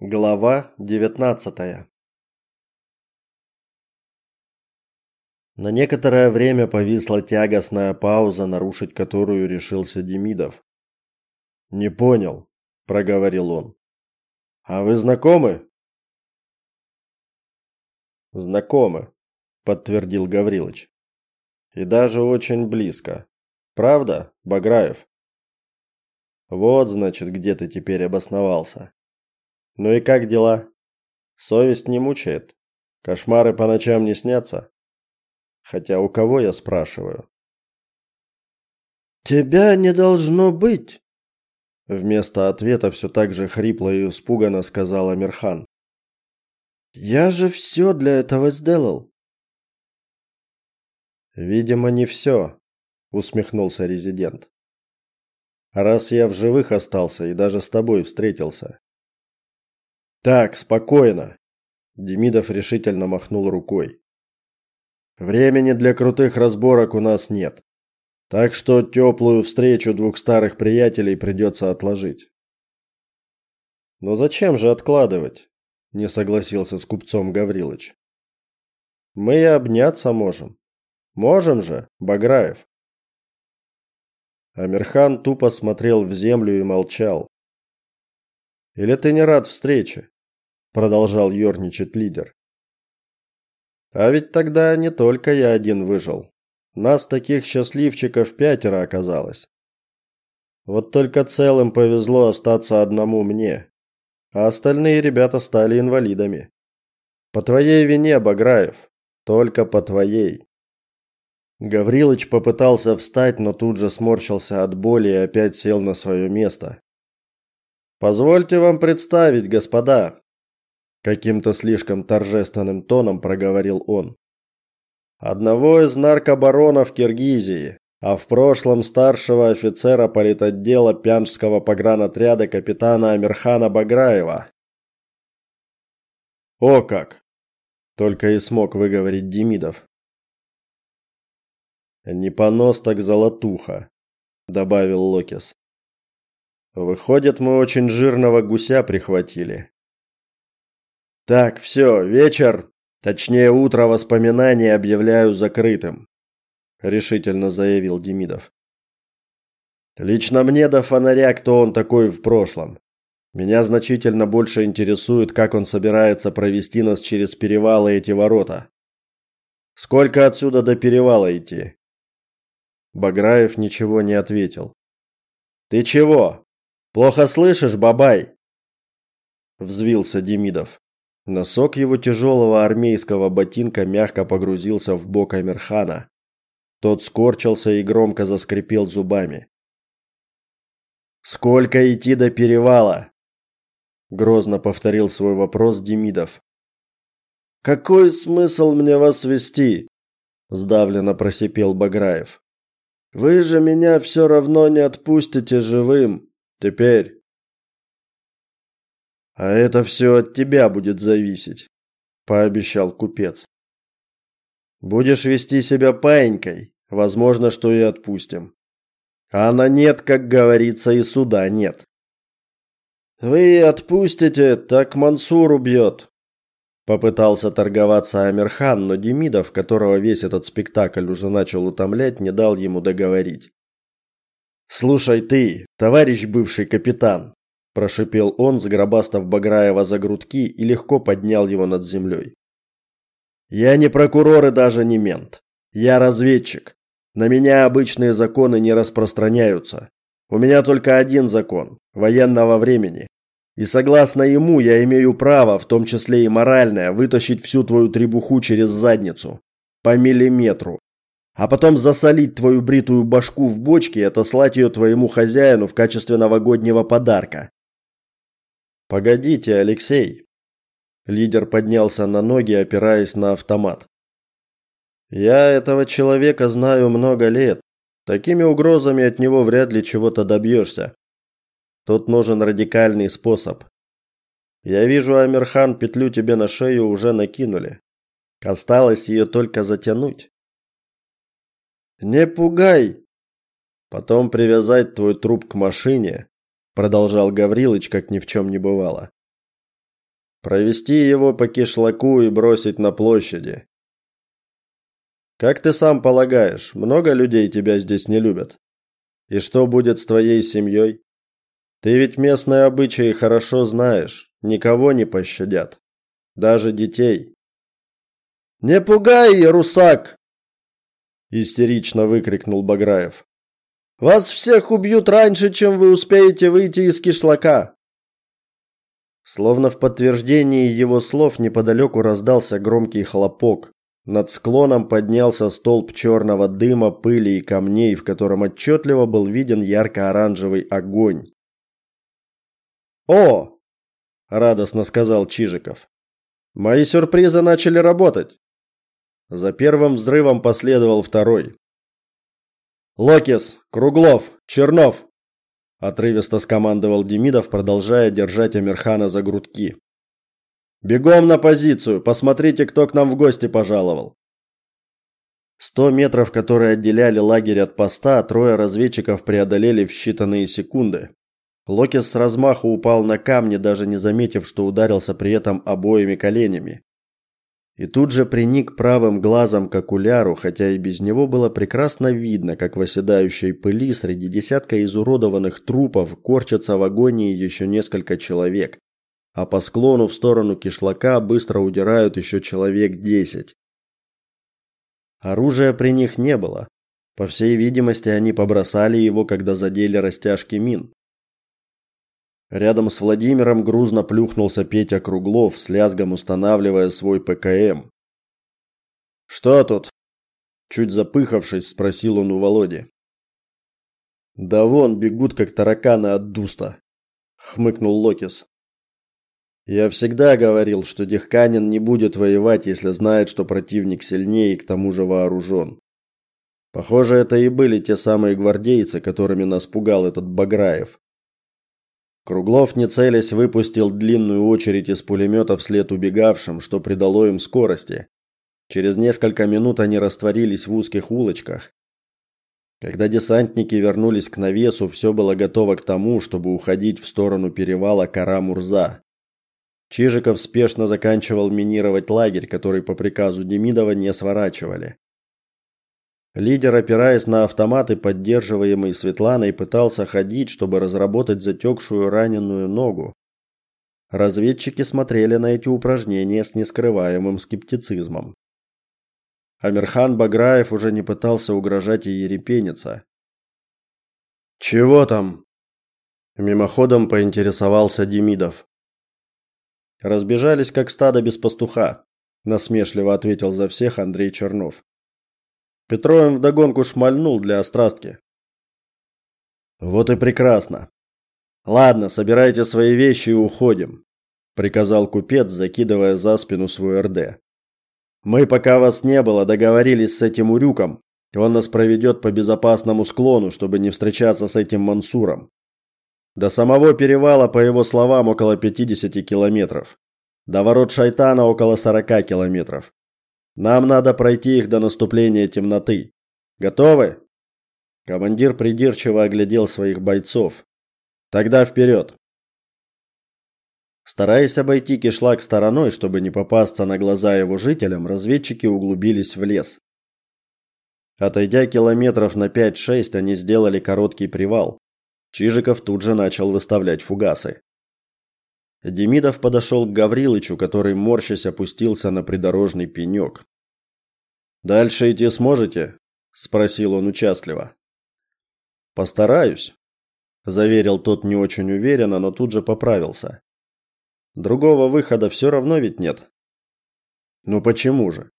Глава девятнадцатая. На некоторое время повисла тягостная пауза, нарушить которую решился Демидов. "Не понял", проговорил он. "А вы знакомы?" "Знакомы", подтвердил Гаврилович. "И даже очень близко. Правда, Баграев?" "Вот, значит, где ты теперь обосновался". Ну и как дела? Совесть не мучает? Кошмары по ночам не снятся? Хотя у кого я спрашиваю? Тебя не должно быть. Вместо ответа все так же хрипло и испуганно сказал Амирхан. Я же все для этого сделал. Видимо, не все, усмехнулся резидент. Раз я в живых остался и даже с тобой встретился, так, спокойно. Демидов решительно махнул рукой. Времени для крутых разборок у нас нет. Так что теплую встречу двух старых приятелей придется отложить. Но зачем же откладывать? Не согласился с купцом Гаврилович. Мы и обняться можем. Можем же, Баграев. Амирхан тупо смотрел в землю и молчал. Или ты не рад встрече? продолжал ёрничать лидер. А ведь тогда не только я один выжил. Нас таких счастливчиков пятеро оказалось. Вот только целым повезло остаться одному мне, а остальные ребята стали инвалидами. По твоей вине, Баграев, только по твоей. Гаврилыч попытался встать, но тут же сморщился от боли и опять сел на свое место. Позвольте вам представить, господа, каким-то слишком торжественным тоном проговорил он. Одного из наркобаронов Киргизии, а в прошлом старшего офицера политотдела Пянжского погранотряда капитана Амирхана Баграева. О как, только и смог выговорить Демидов. Не понос так золотуха, добавил Локис. Выходит, мы очень жирного гуся прихватили. Так, все, вечер, точнее утро воспоминаний объявляю закрытым, решительно заявил Демидов. Лично мне до фонаря, кто он такой в прошлом. Меня значительно больше интересует, как он собирается провести нас через перевалы эти ворота. Сколько отсюда до перевала идти? Баграев ничего не ответил. Ты чего? Плохо слышишь, бабай? Взвился Демидов. Носок его тяжелого армейского ботинка мягко погрузился в бок Амирхана. Тот скорчился и громко заскрипел зубами. Сколько идти до перевала? грозно повторил свой вопрос Демидов. Какой смысл мне вас вести? сдавленно просипел Баграев. Вы же меня все равно не отпустите живым. Теперь а это все от тебя будет зависеть, пообещал купец. Будешь вести себя паинькой, возможно, что и отпустим. А на нет, как говорится, и суда нет. Вы отпустите, так Мансур убьет. Попытался торговаться Амирхан, но Демидов, которого весь этот спектакль уже начал утомлять, не дал ему договорить. Слушай ты, товарищ бывший капитан, прошипел он, загробастав Баграева за грудки и легко поднял его над землей. Я не прокурор и даже не мент. Я разведчик. На меня обычные законы не распространяются. У меня только один закон военного времени. И согласно ему я имею право, в том числе и моральное, вытащить всю твою требуху через задницу по миллиметру, а потом засолить твою бритую башку в бочке и отослать ее твоему хозяину в качестве новогоднего подарка. Погодите, Алексей. Лидер поднялся на ноги, опираясь на автомат. Я этого человека знаю много лет. Такими угрозами от него вряд ли чего-то добьешься. Тут нужен радикальный способ. Я вижу, Амирхан, петлю тебе на шею уже накинули. Осталось ее только затянуть. Не пугай. Потом привязать твой труп к машине, продолжал Гаврилыч, как ни в чем не бывало. Провести его по кишлаку и бросить на площади. Как ты сам полагаешь, много людей тебя здесь не любят? И что будет с твоей семьей? Ты ведь местные обычаи хорошо знаешь, никого не пощадят, даже детей. Не пугай, русак, истерично выкрикнул Баграев. Вас всех убьют раньше, чем вы успеете выйти из кишлака. Словно в подтверждении его слов неподалеку раздался громкий хлопок. Над склоном поднялся столб черного дыма, пыли и камней, в котором отчетливо был виден ярко-оранжевый огонь. «О!» – радостно сказал Чижиков. «Мои сюрпризы начали работать!» За первым взрывом последовал второй. «Локис! Круглов! Чернов! отрывисто скомандовал Демидов, продолжая держать Амирхана за грудки. Бегом на позицию, посмотрите, кто к нам в гости пожаловал. Сто метров, которые отделяли лагерь от поста, трое разведчиков преодолели в считанные секунды. Локис с размаху упал на камни, даже не заметив, что ударился при этом обоими коленями. И тут же приник правым глазом к окуляру, хотя и без него было прекрасно видно, как в оседающей пыли среди десятка изуродованных трупов корчатся в агонии еще несколько человек, а по склону в сторону кишлака быстро удирают еще человек десять. Оружия при них не было. По всей видимости, они побросали его, когда задели растяжки мин. Рядом с Владимиром грузно плюхнулся Петя Круглов, с лязгом устанавливая свой ПКМ. Что тут? чуть запыхавшись, спросил он у Володи. Да вон бегут как тараканы от дуста, хмыкнул Локис. Я всегда говорил, что Дехканин не будет воевать, если знает, что противник сильнее и к тому же вооружен. Похоже, это и были те самые гвардейцы, которыми нас пугал этот Баграев. Круглов, не целясь, выпустил длинную очередь из пулемета вслед убегавшим, что придало им скорости. Через несколько минут они растворились в узких улочках. Когда десантники вернулись к навесу, все было готово к тому, чтобы уходить в сторону перевала Кара-Мурза. Чижиков спешно заканчивал минировать лагерь, который по приказу Демидова не сворачивали. Лидер, опираясь на автоматы, поддерживаемый Светланой, пытался ходить, чтобы разработать затекшую раненую ногу. Разведчики смотрели на эти упражнения с нескрываемым скептицизмом. Амирхан Баграев уже не пытался угрожать и ерепениться. «Чего там?» Мимоходом поинтересовался Демидов. «Разбежались, как стадо без пастуха», насмешливо ответил за всех Андрей Чернов. Петровым вдогонку шмальнул для острастки. Вот и прекрасно. Ладно, собирайте свои вещи и уходим, приказал купец, закидывая за спину свой РД. Мы, пока вас не было, договорились с этим урюком. Он нас проведет по безопасному склону, чтобы не встречаться с этим Мансуром. До самого перевала, по его словам, около 50 километров. До ворот Шайтана около 40 километров. Нам надо пройти их до наступления темноты. Готовы? Командир придирчиво оглядел своих бойцов. Тогда вперед!» Стараясь обойти кишлак стороной, чтобы не попасться на глаза его жителям, разведчики углубились в лес. Отойдя километров на 5-6, они сделали короткий привал. Чижиков тут же начал выставлять фугасы. Демидов подошел к Гаврилычу, который морщась опустился на придорожный пенек. Дальше идти сможете? спросил он участливо. Постараюсь, заверил тот не очень уверенно, но тут же поправился. Другого выхода все равно ведь нет. Ну почему же?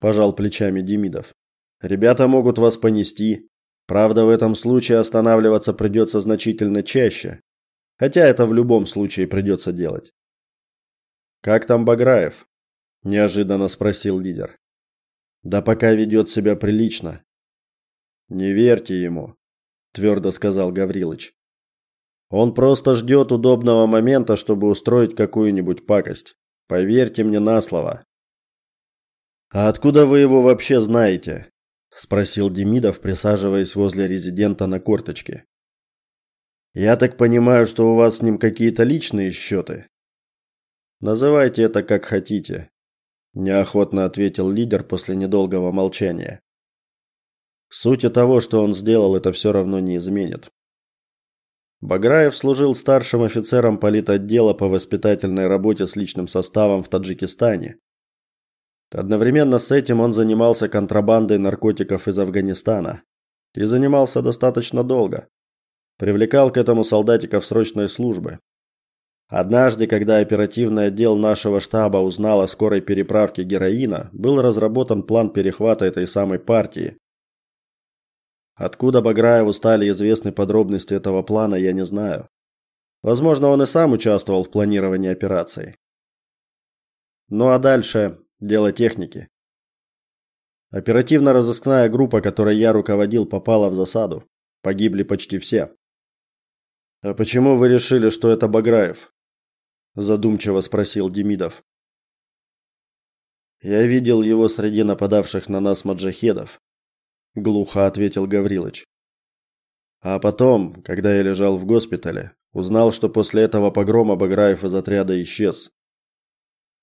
пожал плечами Демидов. Ребята могут вас понести. Правда, в этом случае останавливаться придется значительно чаще. Хотя это в любом случае придется делать. Как там Баграев? неожиданно спросил лидер. Да пока ведет себя прилично. Не верьте ему, твердо сказал Гаврилыч. Он просто ждет удобного момента, чтобы устроить какую-нибудь пакость. Поверьте мне на слово. А откуда вы его вообще знаете? спросил Демидов, присаживаясь возле резидента на корточке. Я так понимаю, что у вас с ним какие-то личные счеты?» Называйте это как хотите, неохотно ответил лидер после недолгого молчания. Суть того, что он сделал, это все равно не изменит. Баграев служил старшим офицером политотдела по воспитательной работе с личным составом в Таджикистане. Одновременно с этим он занимался контрабандой наркотиков из Афганистана. И занимался достаточно долго. Привлекал к этому солдатиков срочной службы. Однажды, когда оперативный отдел нашего штаба узнал о скорой переправке героина, был разработан план перехвата этой самой партии, Откуда Баграеву стали известны подробности этого плана, я не знаю. Возможно, он и сам участвовал в планировании операции. Ну а дальше дело техники. Оперативно-розыскная группа, которой я руководил, попала в засаду. Погибли почти все. А почему вы решили, что это Баграев? задумчиво спросил Демидов. Я видел его среди нападавших на нас маджахедов глухо ответил Гаврилыч. А потом, когда я лежал в госпитале, узнал, что после этого погрома Баграев из отряда исчез.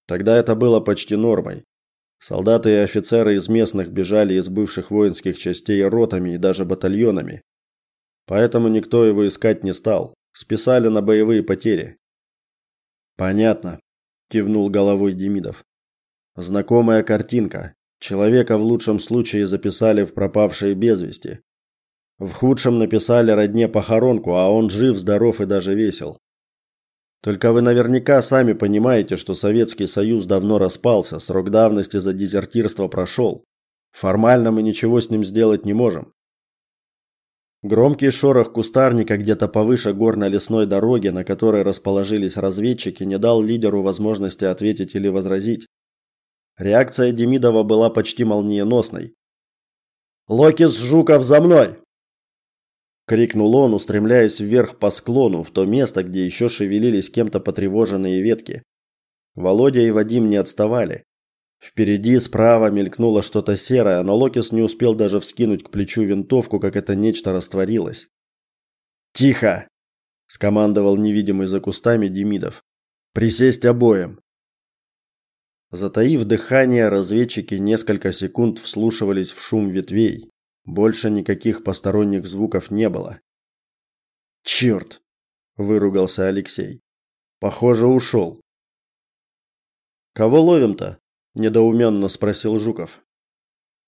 Тогда это было почти нормой. Солдаты и офицеры из местных бежали из бывших воинских частей ротами и даже батальонами. Поэтому никто его искать не стал. Списали на боевые потери. Понятно, кивнул головой Демидов. Знакомая картинка. Человека в лучшем случае записали в пропавшие без вести. В худшем написали родне похоронку, а он жив, здоров и даже весел. Только вы наверняка сами понимаете, что Советский Союз давно распался, срок давности за дезертирство прошел. Формально мы ничего с ним сделать не можем. Громкий шорох кустарника где-то повыше горно-лесной дороги, на которой расположились разведчики, не дал лидеру возможности ответить или возразить. Реакция Демидова была почти молниеносной. «Локис Жуков за мной!» крикнул он, устремляясь вверх по склону, в то место, где еще шевелились кем-то потревоженные ветки. Володя и Вадим не отставали. Впереди справа мелькнуло что-то серое, но Локис не успел даже вскинуть к плечу винтовку, как это нечто растворилось. "Тихо", скомандовал невидимый за кустами Демидов. "Присесть обоим". Затаив дыхание, разведчики несколько секунд вслушивались в шум ветвей. Больше никаких посторонних звуков не было. «Черт!» – выругался Алексей. Похоже, ушел. Кого ловим-то? Недоуменно спросил Жуков.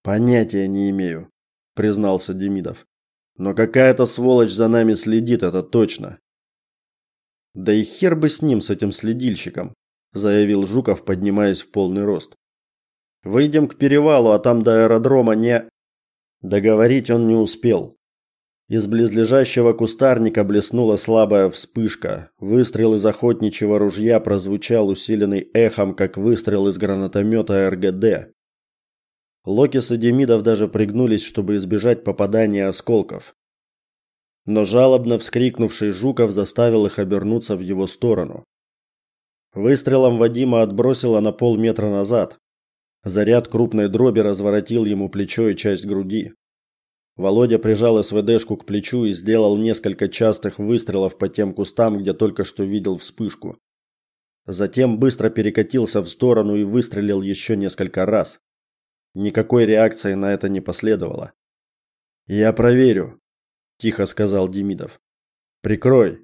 Понятия не имею, признался Демидов. Но какая-то сволочь за нами следит, это точно. Да и хер бы с ним, с этим следильщиком, заявил Жуков, поднимаясь в полный рост. Выйдем к перевалу, а там до аэродрома не Договорить он не успел. Из близлежащего кустарника блеснула слабая вспышка. Выстрел из охотничьего ружья прозвучал усиленный эхом, как выстрел из гранатомета РГД. Локис и Демидов даже пригнулись, чтобы избежать попадания осколков. Но жалобно вскрикнувший Жуков заставил их обернуться в его сторону. Выстрелом Вадима отбросило на полметра назад. Заряд крупной дроби разворотил ему плечо и часть груди. Володя прижал СВДшку к плечу и сделал несколько частых выстрелов по тем кустам, где только что видел вспышку. Затем быстро перекатился в сторону и выстрелил еще несколько раз. Никакой реакции на это не последовало. "Я проверю", тихо сказал Демидов. "Прикрой".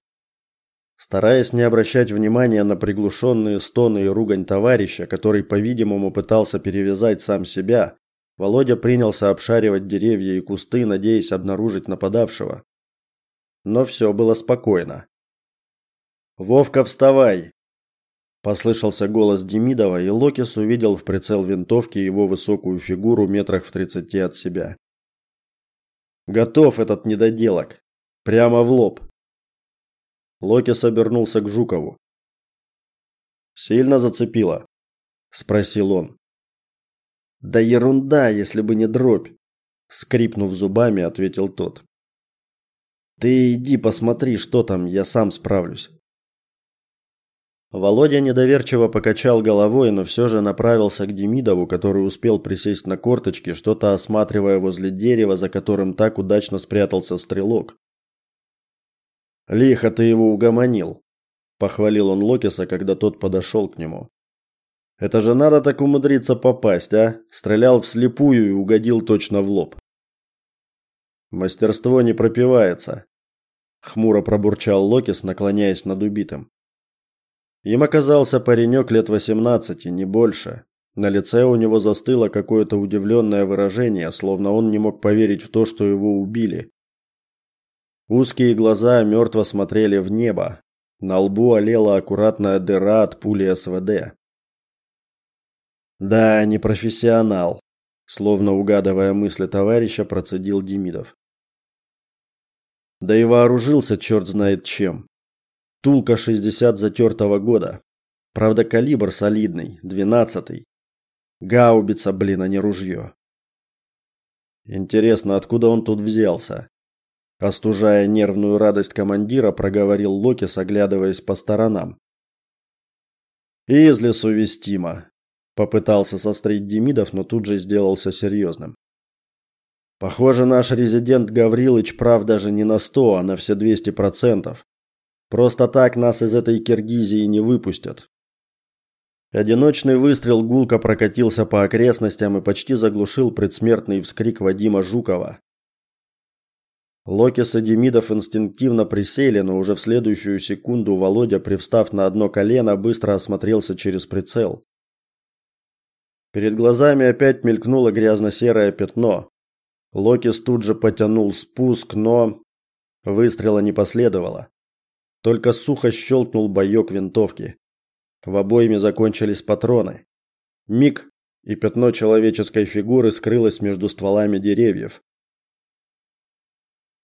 Стараясь не обращать внимания на приглушенные стоны и ругань товарища, который, по-видимому, пытался перевязать сам себя, Володя принялся обшаривать деревья и кусты, надеясь обнаружить нападавшего. Но все было спокойно. «Вовка, вставай!» Послышался голос Демидова, и Локис увидел в прицел винтовки его высокую фигуру метрах в тридцати от себя. «Готов этот недоделок! Прямо в лоб!» Локис обернулся к Жукову. Сильно зацепило, спросил он. Да ерунда, если бы не дробь, скрипнув зубами, ответил тот. Ты иди посмотри, что там, я сам справлюсь. Володя недоверчиво покачал головой, но все же направился к Демидову, который успел присесть на корточки, что-то осматривая возле дерева, за которым так удачно спрятался стрелок. Лихо ты его угомонил, похвалил он Локиса, когда тот подошел к нему. Это же надо так умудриться попасть, а? Стрелял вслепую и угодил точно в лоб. Мастерство не пропивается, хмуро пробурчал Локис, наклоняясь над убитым. Им оказался паренек лет восемнадцати, не больше. На лице у него застыло какое-то удивленное выражение, словно он не мог поверить в то, что его убили. Узкие глаза мертво смотрели в небо. На лбу олела аккуратная дыра от пули СВД. Да, не профессионал, словно угадывая мысли товарища, процедил Демидов. Да и вооружился черт знает чем. Тулка 60 затертого года. Правда, калибр солидный, двенадцатый. Гаубица, блин, а не ружье. Интересно, откуда он тут взялся? Остужая нервную радость командира, проговорил Локис, оглядываясь по сторонам. Из лесу вестимо. Попытался сострить Демидов, но тут же сделался серьезным. Похоже, наш резидент Гаврилыч прав даже не на сто, а на все двести процентов. Просто так нас из этой Киргизии не выпустят. Одиночный выстрел гулко прокатился по окрестностям и почти заглушил предсмертный вскрик Вадима Жукова. Локис и Демидов инстинктивно присели, но уже в следующую секунду Володя, привстав на одно колено, быстро осмотрелся через прицел. Перед глазами опять мелькнуло грязно-серое пятно. Локис тут же потянул спуск, но выстрела не последовало. Только сухо щелкнул боек винтовки. В обойме закончились патроны. Миг, и пятно человеческой фигуры скрылось между стволами деревьев.